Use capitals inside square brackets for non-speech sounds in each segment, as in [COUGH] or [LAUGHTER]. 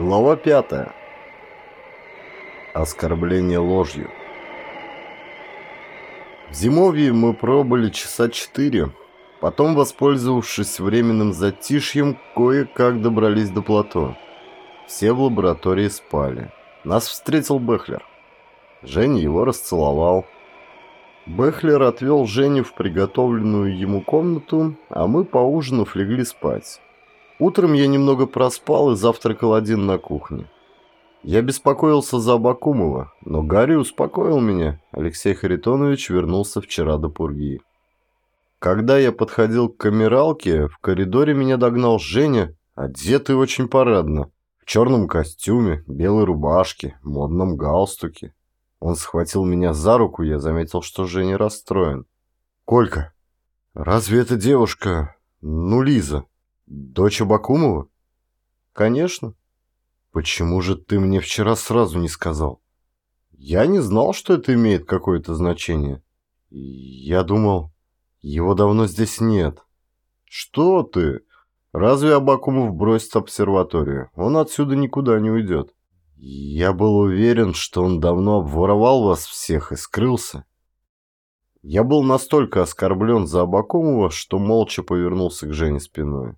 Глава пятая. Оскорбление ложью. В зимовье мы пробыли часа четыре. Потом, воспользовавшись временным затишьем, кое-как добрались до плато. Все в лаборатории спали. Нас встретил Бехлер. Женя его расцеловал. Бехлер отвел Женю в приготовленную ему комнату, а мы, поужинав, легли спать. Утром я немного проспал и завтракал один на кухне. Я беспокоился за Абакумова, но Гарри успокоил меня. Алексей Харитонович вернулся вчера до Пурги. Когда я подходил к камералке, в коридоре меня догнал Женя, одетый очень парадно, в черном костюме, белой рубашке, модном галстуке. Он схватил меня за руку, я заметил, что Женя расстроен. «Колька, разве эта девушка... ну, Лиза, Дочь Абакумова? Конечно. Почему же ты мне вчера сразу не сказал? Я не знал, что это имеет какое-то значение. Я думал, его давно здесь нет. Что ты? Разве Абакумов бросит обсерваторию? Он отсюда никуда не уйдет. Я был уверен, что он давно обворовал вас всех и скрылся. Я был настолько оскорблен за Абакумова, что молча повернулся к Жене спиной.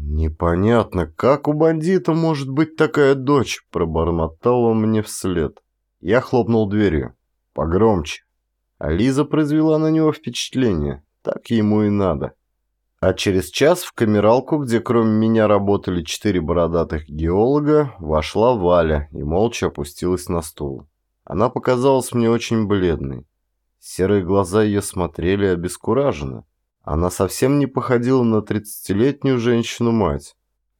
«Непонятно, как у бандита может быть такая дочь?» – пробормотал он мне вслед. Я хлопнул дверью. Погромче. А Лиза произвела на него впечатление. Так ему и надо. А через час в камералку, где кроме меня работали четыре бородатых геолога, вошла Валя и молча опустилась на стул. Она показалась мне очень бледной. Серые глаза ее смотрели обескураженно. Она совсем не походила на тридцатилетнюю женщину-мать.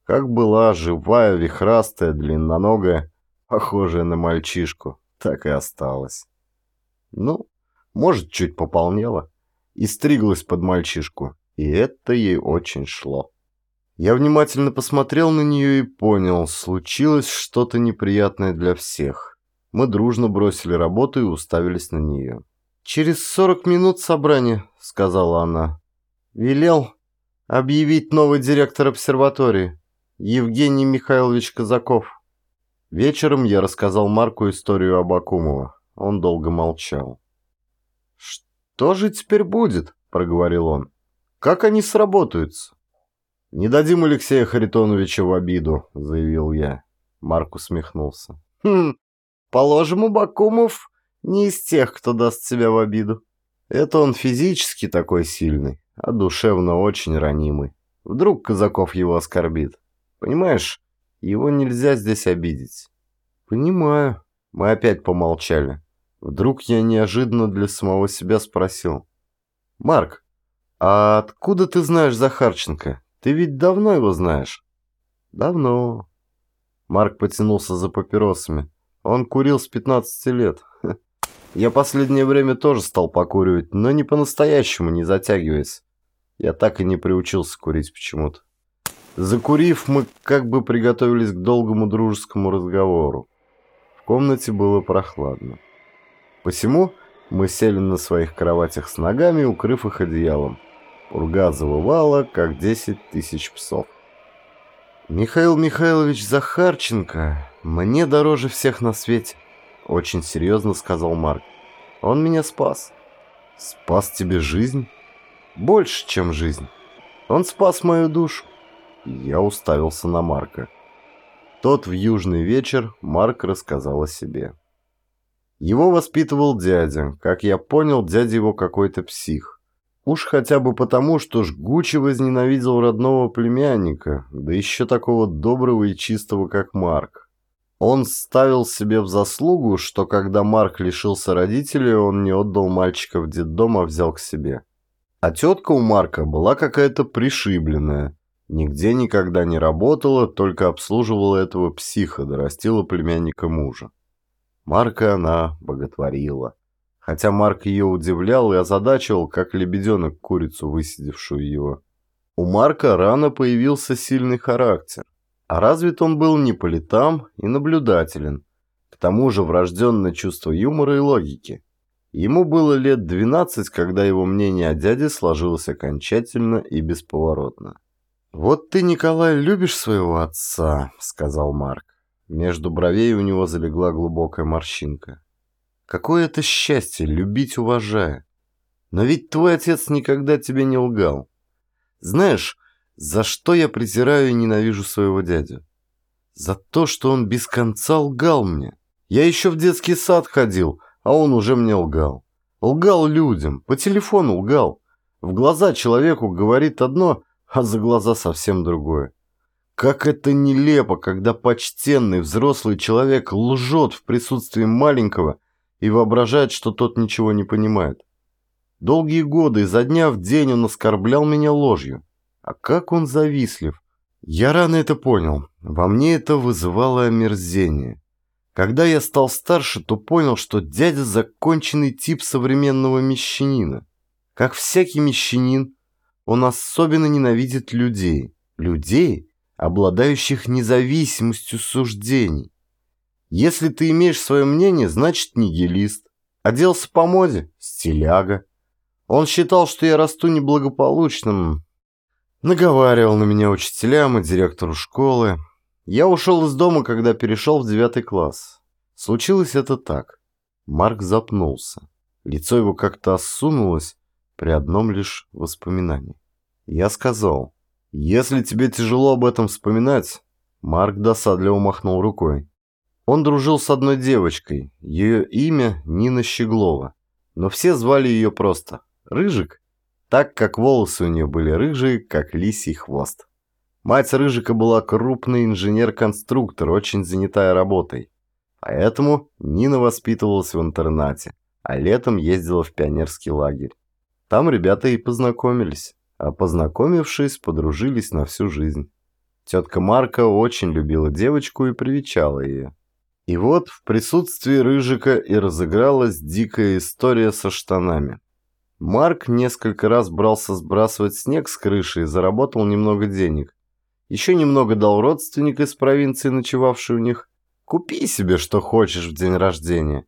Как была живая, вихрастая, длинноногая, похожая на мальчишку, так и осталась. Ну, может, чуть пополнела. И стриглась под мальчишку, и это ей очень шло. Я внимательно посмотрел на нее и понял, случилось что-то неприятное для всех. Мы дружно бросили работу и уставились на нее. «Через сорок минут собрание», — сказала она. Велел объявить новый директор обсерватории, Евгений Михайлович Казаков. Вечером я рассказал Марку историю Абакумова. Он долго молчал. «Что же теперь будет?» – проговорил он. «Как они сработаются?» «Не дадим Алексея Харитоновича в обиду», – заявил я. Марк усмехнулся. «Хм, положим, Абакумов не из тех, кто даст себя в обиду. Это он физически такой сильный а душевно очень ранимый. Вдруг Казаков его оскорбит. Понимаешь, его нельзя здесь обидеть. Понимаю. Мы опять помолчали. Вдруг я неожиданно для самого себя спросил. Марк, а откуда ты знаешь Захарченко? Ты ведь давно его знаешь? Давно. Марк потянулся за папиросами. Он курил с 15 лет. [LAUGHS] Я последнее время тоже стал покуривать, но не по-настоящему, не затягиваясь. Я так и не приучился курить почему-то. Закурив, мы как бы приготовились к долгому дружескому разговору. В комнате было прохладно. Посему мы сели на своих кроватях с ногами, укрыв их одеялом. Урга завывала, как десять тысяч псов. «Михаил Михайлович Захарченко мне дороже всех на свете», — очень серьезно сказал Марк. «Он меня спас». «Спас тебе жизнь?» Больше, чем жизнь. Он спас мою душу. Я уставился на Марка. Тот в южный вечер Марк рассказал о себе. Его воспитывал дядя. Как я понял, дядя его какой-то псих. Уж хотя бы потому, что жгуче возненавидел родного племянника, да еще такого доброго и чистого, как Марк. Он ставил себе в заслугу, что когда Марк лишился родителей, он не отдал мальчика в детдом, а взял к себе. А тетка у Марка была какая-то пришибленная. Нигде никогда не работала, только обслуживала этого психа, дорастила племянника мужа. Марка она боготворила. Хотя Марк ее удивлял и озадачивал, как лебеденок курицу, высидевшую его. У Марка рано появился сильный характер. А развит он был не по летам и наблюдателен. К тому же врожденное чувство юмора и логики. Ему было лет 12, когда его мнение о дяде сложилось окончательно и бесповоротно. «Вот ты, Николай, любишь своего отца», — сказал Марк. Между бровей у него залегла глубокая морщинка. Какое это счастье, любить уважая. Но ведь твой отец никогда тебе не лгал. Знаешь, за что я презираю и ненавижу своего дядю? За то, что он без конца лгал мне. Я еще в детский сад ходил, а он уже мне лгал. Лгал людям, по телефону лгал. В глаза человеку говорит одно, а за глаза совсем другое. Как это нелепо, когда почтенный взрослый человек лжет в присутствии маленького и воображает, что тот ничего не понимает. Долгие годы изо дня в день он оскорблял меня ложью. А как он завистлив. Я рано это понял. Во мне это вызывало омерзение. Когда я стал старше, то понял, что дядя законченный тип современного мещанина. Как всякий мещанин, он особенно ненавидит людей. Людей, обладающих независимостью суждений. Если ты имеешь свое мнение, значит нигилист. Оделся по моде – стиляга. Он считал, что я расту неблагополучным. Наговаривал на меня учителям и директору школы. Я ушел из дома, когда перешел в девятый класс. Случилось это так. Марк запнулся. Лицо его как-то осунулось при одном лишь воспоминании. Я сказал, если тебе тяжело об этом вспоминать... Марк досадливо махнул рукой. Он дружил с одной девочкой, ее имя Нина Щеглова. Но все звали ее просто Рыжик, так как волосы у нее были рыжие, как лисий хвост. Мать Рыжика была крупный инженер-конструктор, очень занятая работой. Поэтому Нина воспитывалась в интернате, а летом ездила в пионерский лагерь. Там ребята и познакомились, а познакомившись, подружились на всю жизнь. Тетка Марка очень любила девочку и привечала ее. И вот в присутствии Рыжика и разыгралась дикая история со штанами. Марк несколько раз брался сбрасывать снег с крыши и заработал немного денег. Еще немного дал родственник из провинции, ночевавший у них. Купи себе, что хочешь в день рождения.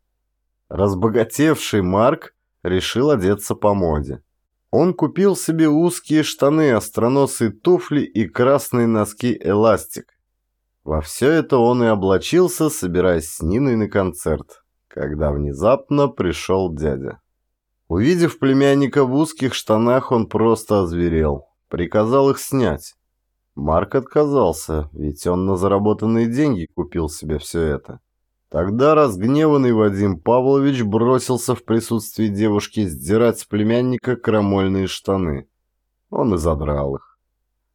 Разбогатевший Марк решил одеться по моде. Он купил себе узкие штаны, остроносые туфли и красные носки эластик. Во все это он и облачился, собираясь с Ниной на концерт, когда внезапно пришел дядя. Увидев племянника в узких штанах, он просто озверел. Приказал их снять. Марк отказался, ведь он на заработанные деньги купил себе все это. Тогда разгневанный Вадим Павлович бросился в присутствии девушки сдирать с племянника крамольные штаны. Он и задрал их.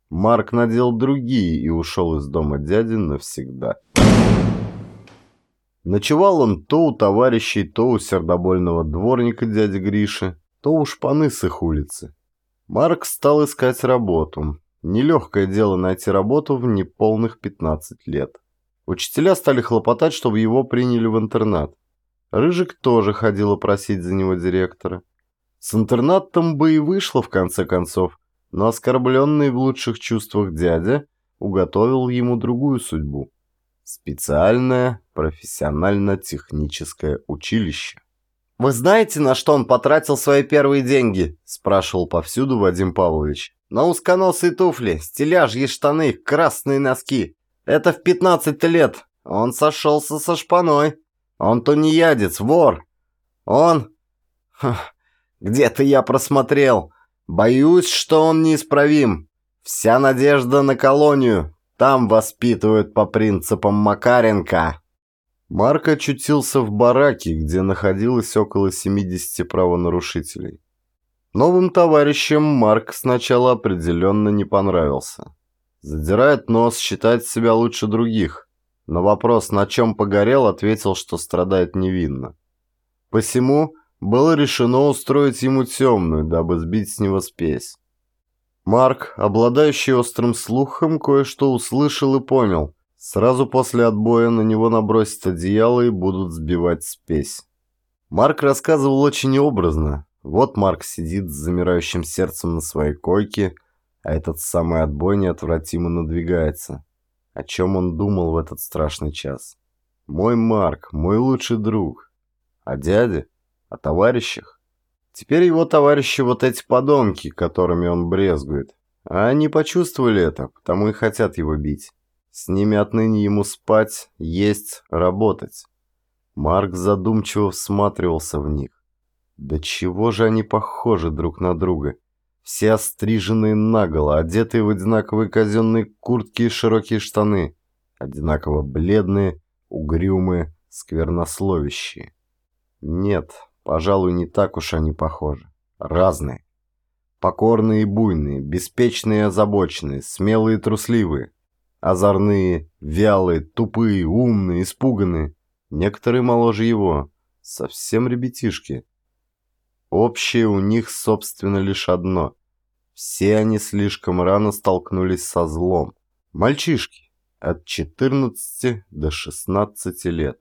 Марк надел другие и ушел из дома дяди навсегда. Ночевал он то у товарищей, то у сердобольного дворника дяди Гриши, то у шпаны с их улицы. Марк стал искать работу. Нелегкое дело найти работу в неполных 15 лет. Учителя стали хлопотать, чтобы его приняли в интернат. Рыжик тоже ходила просить за него директора. С интернатом бы и вышло в конце концов, но оскорбленный в лучших чувствах дядя уготовил ему другую судьбу. Специальное профессионально-техническое училище. «Вы знаете, на что он потратил свои первые деньги?» – спрашивал повсюду Вадим Павлович. «На узконосые туфли, стиляжьи штаны, красные носки. Это в 15 лет. Он сошелся со шпаной. Он тунеядец, вор. Он... [LAUGHS] Где-то я просмотрел. Боюсь, что он неисправим. Вся надежда на колонию. Там воспитывают по принципам Макаренко. Марк очутился в бараке, где находилось около 70 правонарушителей. Новым товарищам Марк сначала определенно не понравился. Задирает нос, считает себя лучше других. На вопрос, на чем погорел, ответил, что страдает невинно. Посему было решено устроить ему темную, дабы сбить с него спесь. Марк, обладающий острым слухом, кое-что услышал и понял. Сразу после отбоя на него набросят одеяло и будут сбивать спесь. Марк рассказывал очень образно. Вот Марк сидит с замирающим сердцем на своей койке, а этот самый отбой неотвратимо надвигается. О чем он думал в этот страшный час? Мой Марк, мой лучший друг. О дяде? О товарищах? Теперь его товарищи вот эти подонки, которыми он брезгует. А они почувствовали это, потому и хотят его бить. С ними отныне ему спать, есть, работать. Марк задумчиво всматривался в них. Да чего же они похожи друг на друга? Все остриженные наголо, одетые в одинаковые казенные куртки и широкие штаны. Одинаково бледные, угрюмые, сквернословящие. Нет, пожалуй, не так уж они похожи. Разные. Покорные и буйные, беспечные и озабоченные, смелые и трусливые. Озорные, вялые, тупые, умные, испуганные. Некоторые моложе его. Совсем ребятишки. Общее у них, собственно, лишь одно. Все они слишком рано столкнулись со злом. Мальчишки от 14 до 16 лет.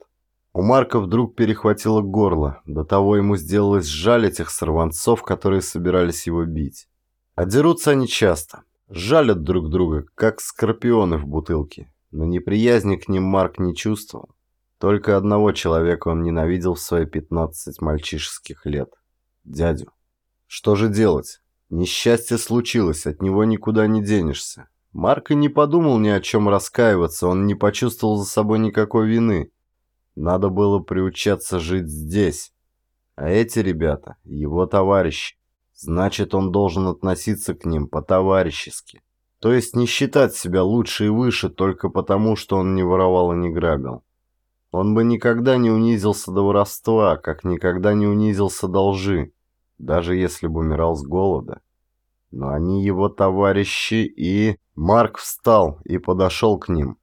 У Марка вдруг перехватило горло. До того ему сделалось жаль этих сорванцов, которые собирались его бить. А дерутся они часто. Жалят друг друга, как скорпионы в бутылке. Но неприязни к ним Марк не чувствовал. Только одного человека он ненавидел в свои 15 мальчишеских лет. Дядю. Что же делать? Несчастье случилось, от него никуда не денешься. Марк и не подумал ни о чем раскаиваться, он не почувствовал за собой никакой вины. Надо было приучаться жить здесь. А эти ребята — его товарищи. Значит, он должен относиться к ним по-товарищески. То есть не считать себя лучше и выше только потому, что он не воровал и не грабил. Он бы никогда не унизился до воровства, как никогда не унизился до лжи, даже если бы умирал с голода. Но они его товарищи и... Марк встал и подошел к ним.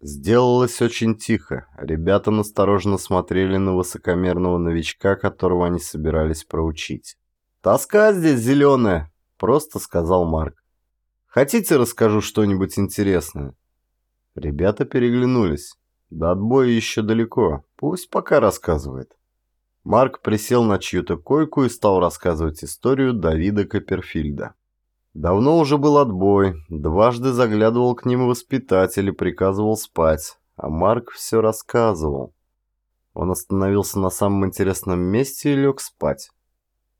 Сделалось очень тихо. Ребята настороженно смотрели на высокомерного новичка, которого они собирались проучить. «Тоска здесь зеленая», — просто сказал Марк. «Хотите, расскажу что-нибудь интересное?» Ребята переглянулись. До отбоя еще далеко. Пусть пока рассказывает. Марк присел на чью-то койку и стал рассказывать историю Давида Копперфильда. Давно уже был отбой, дважды заглядывал к ним воспитатель и приказывал спать, а Марк все рассказывал. Он остановился на самом интересном месте и лег спать.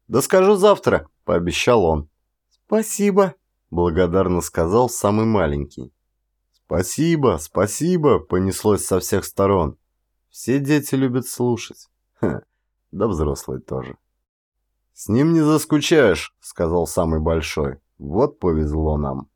«Да скажу завтра», — пообещал он. «Спасибо», — благодарно сказал самый маленький. «Спасибо, спасибо», — понеслось со всех сторон. Все дети любят слушать. Ха, да взрослые тоже. «С ним не заскучаешь», — сказал самый большой. Вот повезло нам.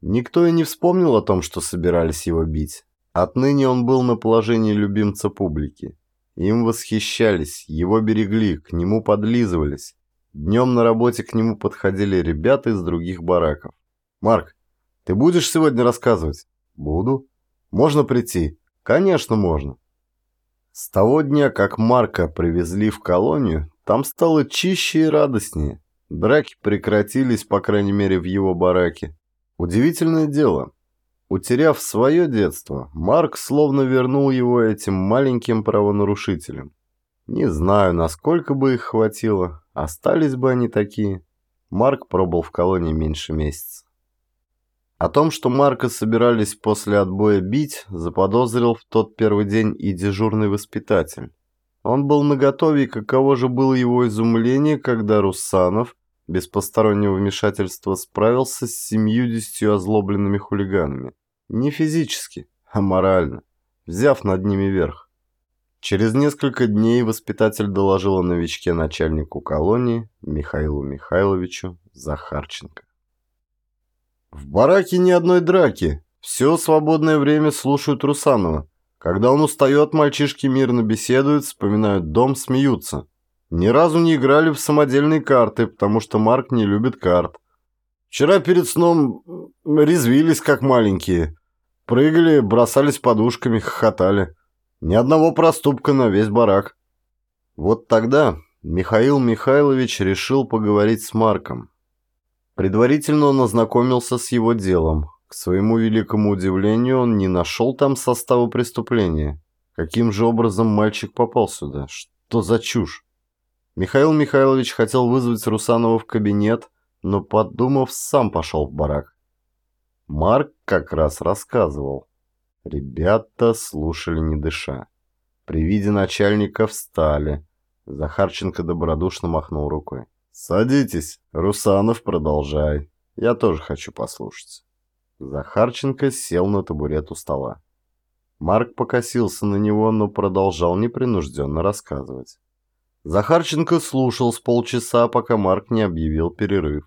Никто и не вспомнил о том, что собирались его бить. Отныне он был на положении любимца публики. Им восхищались, его берегли, к нему подлизывались. Днем на работе к нему подходили ребята из других бараков. «Марк, ты будешь сегодня рассказывать?» «Буду». «Можно прийти?» «Конечно, можно». С того дня, как Марка привезли в колонию, там стало чище и радостнее. Драки прекратились, по крайней мере, в его бараке. Удивительное дело. Утеряв свое детство, Марк словно вернул его этим маленьким правонарушителям. Не знаю, насколько бы их хватило, остались бы они такие. Марк пробыл в колонии меньше месяца. О том, что Марка собирались после отбоя бить, заподозрил в тот первый день и дежурный воспитатель. Он был наготове, и каково же было его изумление, когда Русанов без постороннего вмешательства справился с семьюдесятью озлобленными хулиганами. Не физически, а морально, взяв над ними верх. Через несколько дней воспитатель доложил о новичке начальнику колонии Михаилу Михайловичу Захарченко. В бараке ни одной драки. Все свободное время слушают Русанова. Когда он устает, мальчишки мирно беседуют, вспоминают дом, смеются. Ни разу не играли в самодельные карты, потому что Марк не любит карт. Вчера перед сном резвились, как маленькие. Прыгали, бросались подушками, хохотали. Ни одного проступка на весь барак. Вот тогда Михаил Михайлович решил поговорить с Марком. Предварительно он ознакомился с его делом. К своему великому удивлению, он не нашел там состава преступления. Каким же образом мальчик попал сюда? Что за чушь? Михаил Михайлович хотел вызвать Русанова в кабинет, но, подумав, сам пошел в барак. Марк как раз рассказывал. Ребята слушали не дыша. При виде начальника встали. Захарченко добродушно махнул рукой. «Садитесь, Русанов, продолжай. Я тоже хочу послушать». Захарченко сел на табурет у стола. Марк покосился на него, но продолжал непринужденно рассказывать. Захарченко слушал с полчаса, пока Марк не объявил перерыв.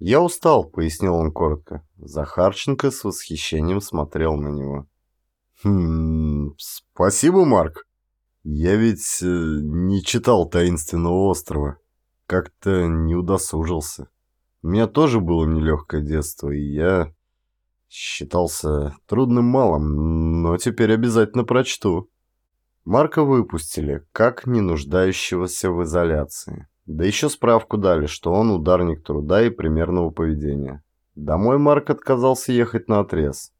«Я устал», — пояснил он коротко. Захарченко с восхищением смотрел на него. «Хм... Спасибо, Марк. Я ведь э, не читал «Таинственного острова». Как-то не удосужился. У меня тоже было нелегкое детство, и я считался трудным малым, но теперь обязательно прочту». Марка выпустили, как не нуждающегося в изоляции. Да еще справку дали, что он ударник труда и примерного поведения. Домой Марк отказался ехать на отрез.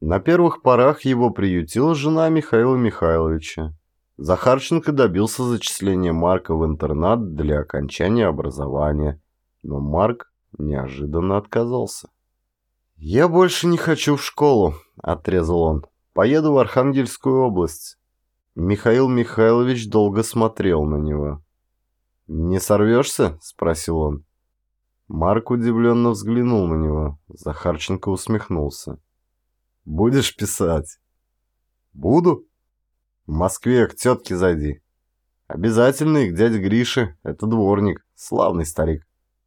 На первых порах его приютила жена Михаила Михайловича. Захарченко добился зачисления Марка в интернат для окончания образования, но Марк неожиданно отказался. «Я больше не хочу в школу», — отрезал он. «Поеду в Архангельскую область». Михаил Михайлович долго смотрел на него. «Не сорвешься?» — спросил он. Марк удивленно взглянул на него. Захарченко усмехнулся. «Будешь писать?» «Буду. В Москве к тетке зайди. Обязательно и к дяде Грише. Это дворник, славный старик.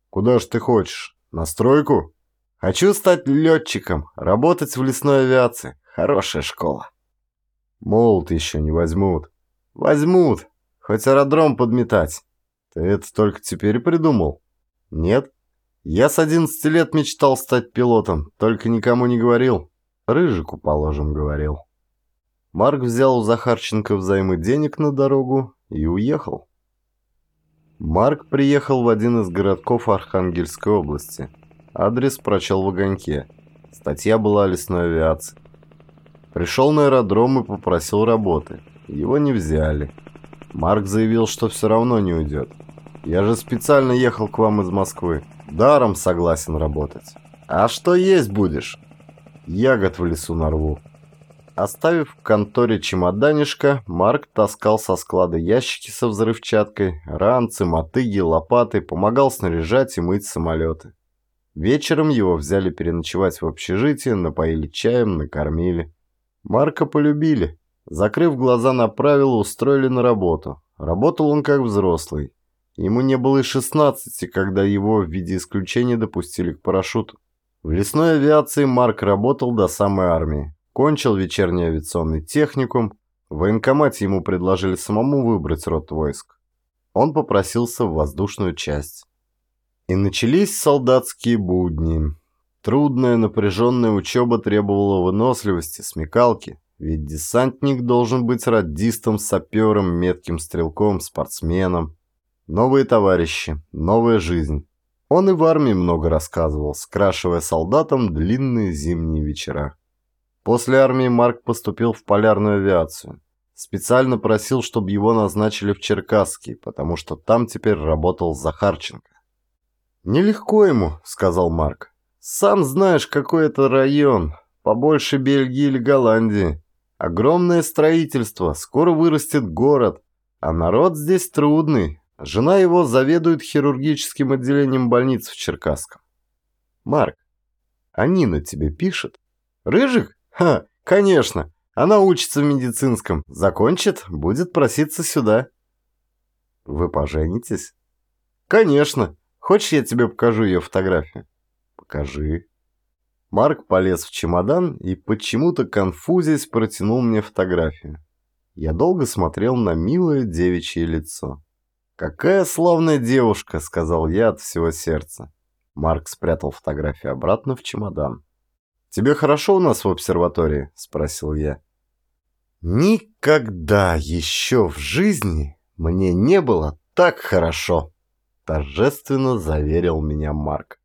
Куда ж ты хочешь? На стройку?» «Хочу стать летчиком, работать в лесной авиации. Хорошая школа». «Молот еще не возьмут». «Возьмут. Хоть аэродром подметать». «Ты это только теперь придумал?» «Нет. Я с 11 лет мечтал стать пилотом, только никому не говорил. Рыжику, положим, говорил». Марк взял у Захарченко взаймы денег на дорогу и уехал. Марк приехал в один из городков Архангельской области. Адрес прочел в огоньке. Статья была о лесной авиации. Пришел на аэродром и попросил работы. Его не взяли. Марк заявил, что все равно не уйдет. Я же специально ехал к вам из Москвы. Даром согласен работать. А что есть будешь? Ягод в лесу нарву. Оставив в конторе чемоданишко, Марк таскал со склада ящики со взрывчаткой, ранцы, мотыги, лопаты, помогал снаряжать и мыть самолеты. Вечером его взяли переночевать в общежитие, напоили чаем, накормили. Марка полюбили. Закрыв глаза на правила, устроили на работу. Работал он как взрослый. Ему не было и 16, когда его в виде исключения допустили к парашюту. В лесной авиации Марк работал до самой армии. Кончил вечерний авиационный техникум. В военкомате ему предложили самому выбрать род войск. Он попросился в воздушную часть. И начались солдатские будни. Трудная напряженная учеба требовала выносливости, смекалки, ведь десантник должен быть радистом, сапером, метким стрелком, спортсменом. Новые товарищи, новая жизнь. Он и в армии много рассказывал, скрашивая солдатам длинные зимние вечера. После армии Марк поступил в полярную авиацию. Специально просил, чтобы его назначили в Черкасский, потому что там теперь работал Захарченко. «Нелегко ему», — сказал Марк. «Сам знаешь, какой это район, побольше Бельгии или Голландии. Огромное строительство, скоро вырастет город, а народ здесь трудный, Жена его заведует хирургическим отделением больницы в Черкасском. Марк, а Нина тебе пишет? Рыжик? Ха, конечно. Она учится в медицинском. Закончит, будет проситься сюда. Вы поженитесь? Конечно. Хочешь, я тебе покажу ее фотографию? Покажи. Марк полез в чемодан и почему-то конфузясь протянул мне фотографию. Я долго смотрел на милое девичье лицо. «Какая славная девушка!» — сказал я от всего сердца. Марк спрятал фотографию обратно в чемодан. «Тебе хорошо у нас в обсерватории?» — спросил я. «Никогда еще в жизни мне не было так хорошо!» — торжественно заверил меня Марк.